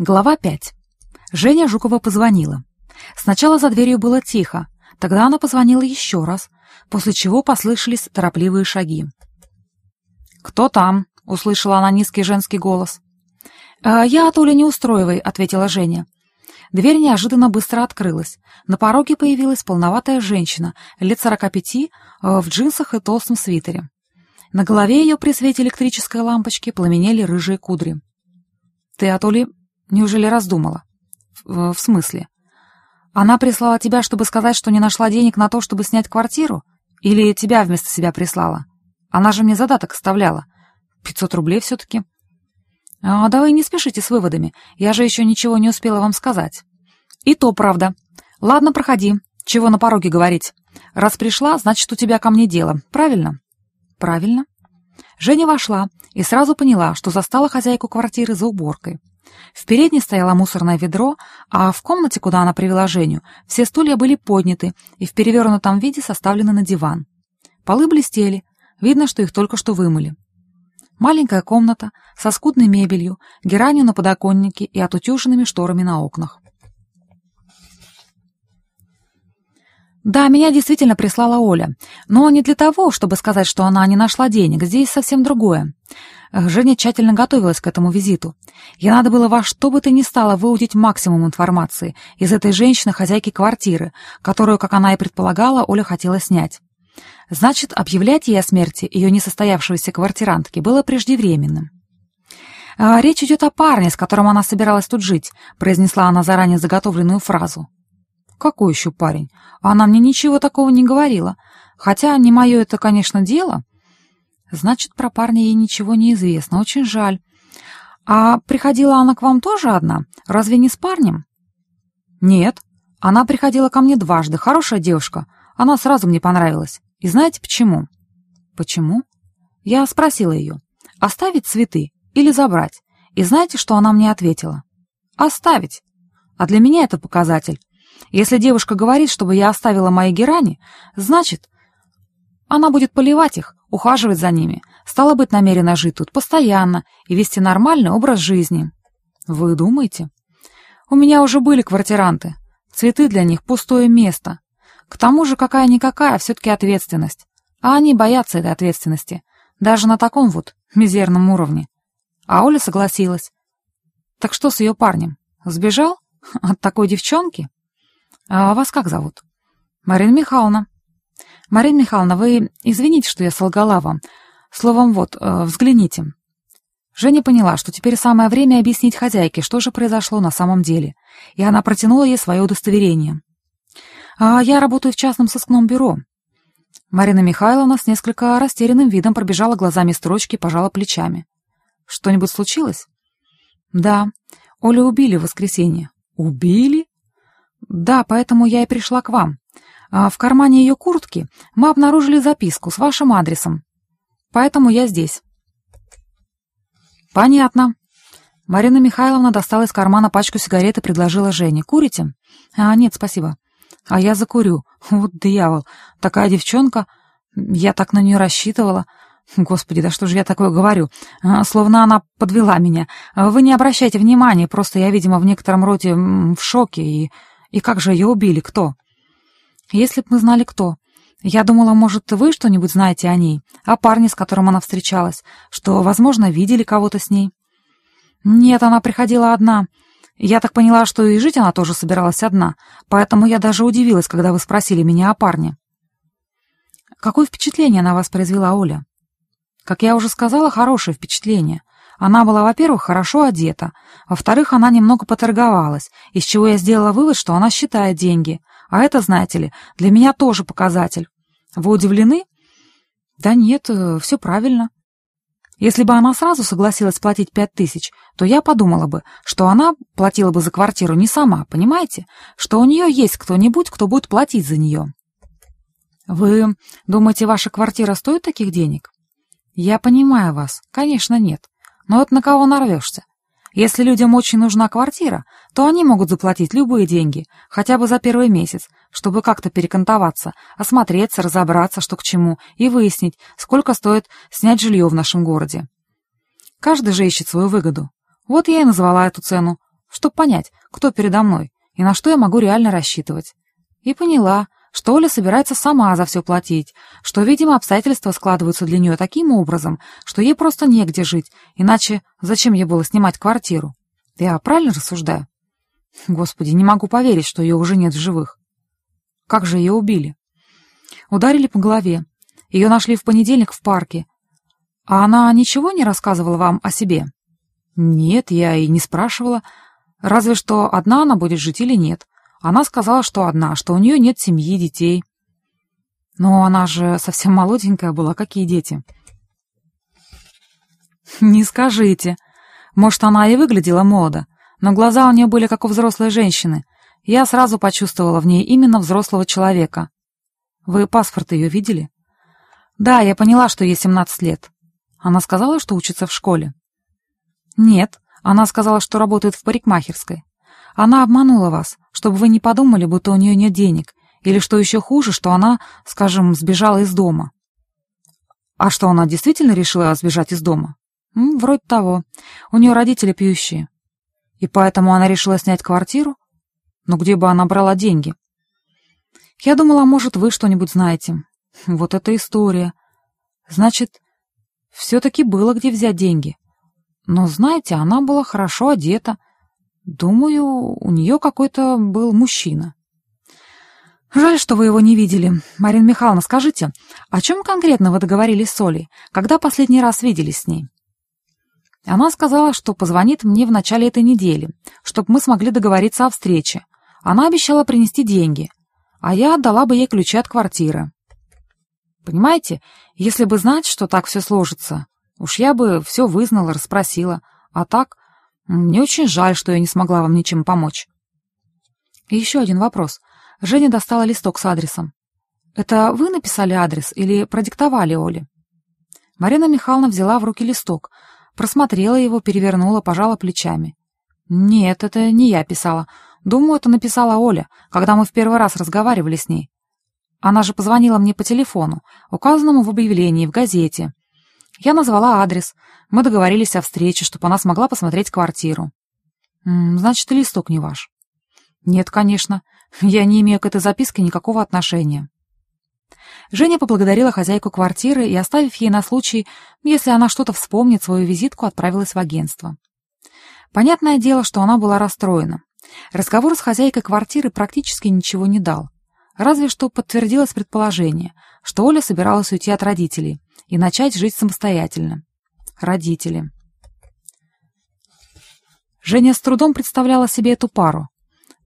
Глава 5. Женя Жукова позвонила. Сначала за дверью было тихо, тогда она позвонила еще раз, после чего послышались торопливые шаги. «Кто там?» — услышала она низкий женский голос. «А «Я от Оли Неустроевой», — ответила Женя. Дверь неожиданно быстро открылась. На пороге появилась полноватая женщина, лет сорока пяти, э, в джинсах и толстом свитере. На голове ее при свете электрической лампочки пламенели рыжие кудри. «Ты от Оли Неужели раздумала? В, в смысле? Она прислала тебя, чтобы сказать, что не нашла денег на то, чтобы снять квартиру? Или тебя вместо себя прислала? Она же мне задаток оставляла. Пятьсот рублей все-таки. А, давай не спешите с выводами. Я же еще ничего не успела вам сказать. И то правда. Ладно, проходи. Чего на пороге говорить? Раз пришла, значит, у тебя ко мне дело. Правильно? Правильно. Женя вошла и сразу поняла, что застала хозяйку квартиры за уборкой. В передней стояло мусорное ведро, а в комнате, куда она привела Женю, все стулья были подняты и в перевернутом виде составлены на диван. Полы блестели, видно, что их только что вымыли. Маленькая комната со скудной мебелью, геранью на подоконнике и отутюженными шторами на окнах. Да, меня действительно прислала Оля, но не для того, чтобы сказать, что она не нашла денег, здесь совсем другое. Женя тщательно готовилась к этому визиту. Ей надо было во что бы то ни стало выудить максимум информации из этой женщины-хозяйки квартиры, которую, как она и предполагала, Оля хотела снять. Значит, объявлять ей о смерти ее несостоявшейся квартирантки было преждевременным. «А, «Речь идет о парне, с которым она собиралась тут жить», произнесла она заранее заготовленную фразу. «Какой еще парень? Она мне ничего такого не говорила. Хотя не мое это, конечно, дело». «Значит, про парня ей ничего не известно. Очень жаль. А приходила она к вам тоже одна? Разве не с парнем?» «Нет. Она приходила ко мне дважды. Хорошая девушка. Она сразу мне понравилась. И знаете почему?» «Почему?» Я спросила ее, оставить цветы или забрать. И знаете, что она мне ответила? «Оставить». А для меня это показатель. Если девушка говорит, чтобы я оставила мои герани, значит, она будет поливать их, ухаживать за ними, стало быть, намерена жить тут постоянно и вести нормальный образ жизни. Вы думаете? У меня уже были квартиранты. Цветы для них — пустое место. К тому же какая-никакая все-таки ответственность. А они боятся этой ответственности. Даже на таком вот мизерном уровне. А Оля согласилась. Так что с ее парнем? Сбежал? От такой девчонки? А вас как зовут? Марина Михайловна. Марина Михайловна, вы извините, что я солгала вам. Словом, вот, э, взгляните. Женя поняла, что теперь самое время объяснить хозяйке, что же произошло на самом деле, и она протянула ей свое удостоверение. «А я работаю в частном сыскном бюро». Марина Михайловна с несколько растерянным видом пробежала глазами строчки и пожала плечами. «Что-нибудь случилось?» «Да. Олю убили в воскресенье». «Убили?» «Да, поэтому я и пришла к вам. А в кармане ее куртки мы обнаружили записку с вашим адресом. Поэтому я здесь». «Понятно». Марина Михайловна достала из кармана пачку сигарет и предложила Жене. «Курите?» «А, нет, спасибо». «А я закурю. Вот дьявол. Такая девчонка. Я так на нее рассчитывала». Господи, да что же я такое говорю? А, словно она подвела меня. Вы не обращайте внимания, просто я, видимо, в некотором роде в шоке и и как же ее убили? Кто? Если б мы знали, кто. Я думала, может, вы что-нибудь знаете о ней, о парне, с которым она встречалась, что, возможно, видели кого-то с ней. Нет, она приходила одна. Я так поняла, что и жить она тоже собиралась одна, поэтому я даже удивилась, когда вы спросили меня о парне. Какое впечатление на вас произвела Оля? Как я уже сказала, хорошее впечатление. Она была, во-первых, хорошо одета, во-вторых, она немного поторговалась, из чего я сделала вывод, что она считает деньги. А это, знаете ли, для меня тоже показатель. Вы удивлены? Да нет, э, все правильно. Если бы она сразу согласилась платить пять тысяч, то я подумала бы, что она платила бы за квартиру не сама, понимаете? Что у нее есть кто-нибудь, кто будет платить за нее. Вы думаете, ваша квартира стоит таких денег? Я понимаю вас. Конечно, нет. Но вот на кого нарвешься? Если людям очень нужна квартира, то они могут заплатить любые деньги, хотя бы за первый месяц, чтобы как-то перекантоваться, осмотреться, разобраться, что к чему, и выяснить, сколько стоит снять жилье в нашем городе. Каждый же ищет свою выгоду. Вот я и назвала эту цену. чтобы понять, кто передо мной и на что я могу реально рассчитывать. И поняла, что Оля собирается сама за все платить, что, видимо, обстоятельства складываются для нее таким образом, что ей просто негде жить, иначе зачем ей было снимать квартиру? Я правильно рассуждаю? Господи, не могу поверить, что ее уже нет в живых. Как же ее убили? Ударили по голове. Ее нашли в понедельник в парке. А она ничего не рассказывала вам о себе? Нет, я и не спрашивала. Разве что одна она будет жить или нет. Она сказала, что одна, что у нее нет семьи, детей. Но она же совсем молоденькая была, какие дети? Не скажите. Может, она и выглядела молодо, но глаза у нее были как у взрослой женщины. Я сразу почувствовала в ней именно взрослого человека. Вы паспорт ее видели? Да, я поняла, что ей 17 лет. Она сказала, что учится в школе? Нет, она сказала, что работает в парикмахерской. Она обманула вас, чтобы вы не подумали, будто у нее нет денег, или, что еще хуже, что она, скажем, сбежала из дома. А что, она действительно решила сбежать из дома? Вроде того. У нее родители пьющие. И поэтому она решила снять квартиру? Но где бы она брала деньги? Я думала, может, вы что-нибудь знаете. Вот эта история. Значит, все-таки было где взять деньги. Но, знаете, она была хорошо одета. Думаю, у нее какой-то был мужчина. Жаль, что вы его не видели. Марина Михайловна, скажите, о чем конкретно вы договорились с Олей, когда последний раз виделись с ней? Она сказала, что позвонит мне в начале этой недели, чтобы мы смогли договориться о встрече. Она обещала принести деньги, а я отдала бы ей ключи от квартиры. Понимаете, если бы знать, что так все сложится, уж я бы все вызнала, расспросила, а так мне очень жаль, что я не смогла вам ничем помочь. И еще один вопрос. Женя достала листок с адресом. Это вы написали адрес или продиктовали Оле? Марина Михайловна взяла в руки листок, просмотрела его, перевернула, пожала плечами. Нет, это не я писала. Думаю, это написала Оля, когда мы в первый раз разговаривали с ней. Она же позвонила мне по телефону, указанному в объявлении, в газете. Я назвала адрес. Мы договорились о встрече, чтобы она смогла посмотреть квартиру. Значит, листок не ваш. Нет, конечно. Я не имею к этой записке никакого отношения. Женя поблагодарила хозяйку квартиры и, оставив ей на случай, если она что-то вспомнит, свою визитку отправилась в агентство. Понятное дело, что она была расстроена. Разговор с хозяйкой квартиры практически ничего не дал. Разве что подтвердилось предположение, что Оля собиралась уйти от родителей и начать жить самостоятельно. Родители. Женя с трудом представляла себе эту пару.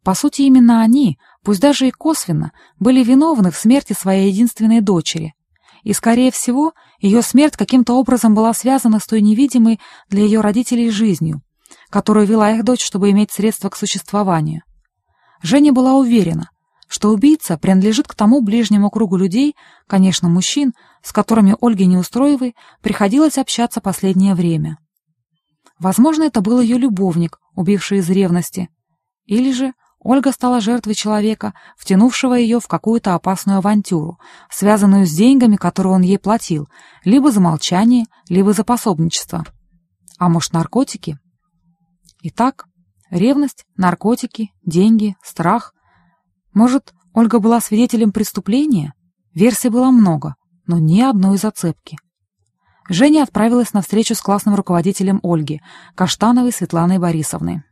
По сути, именно они, пусть даже и косвенно, были виновны в смерти своей единственной дочери. И, скорее всего, ее смерть каким-то образом была связана с той невидимой для ее родителей жизнью, которую вела их дочь, чтобы иметь средства к существованию. Женя была уверена, что убийца принадлежит к тому ближнему кругу людей, конечно, мужчин, с которыми Ольге Неустроевой приходилось общаться последнее время. Возможно, это был ее любовник, убивший из ревности. Или же Ольга стала жертвой человека, втянувшего ее в какую-то опасную авантюру, связанную с деньгами, которые он ей платил, либо за молчание, либо за пособничество. А может, наркотики? Итак, ревность, наркотики, деньги, страх — может, Ольга была свидетелем преступления? Версий было много, но ни одной зацепки. Женя отправилась на встречу с классным руководителем Ольги, Каштановой Светланой Борисовной.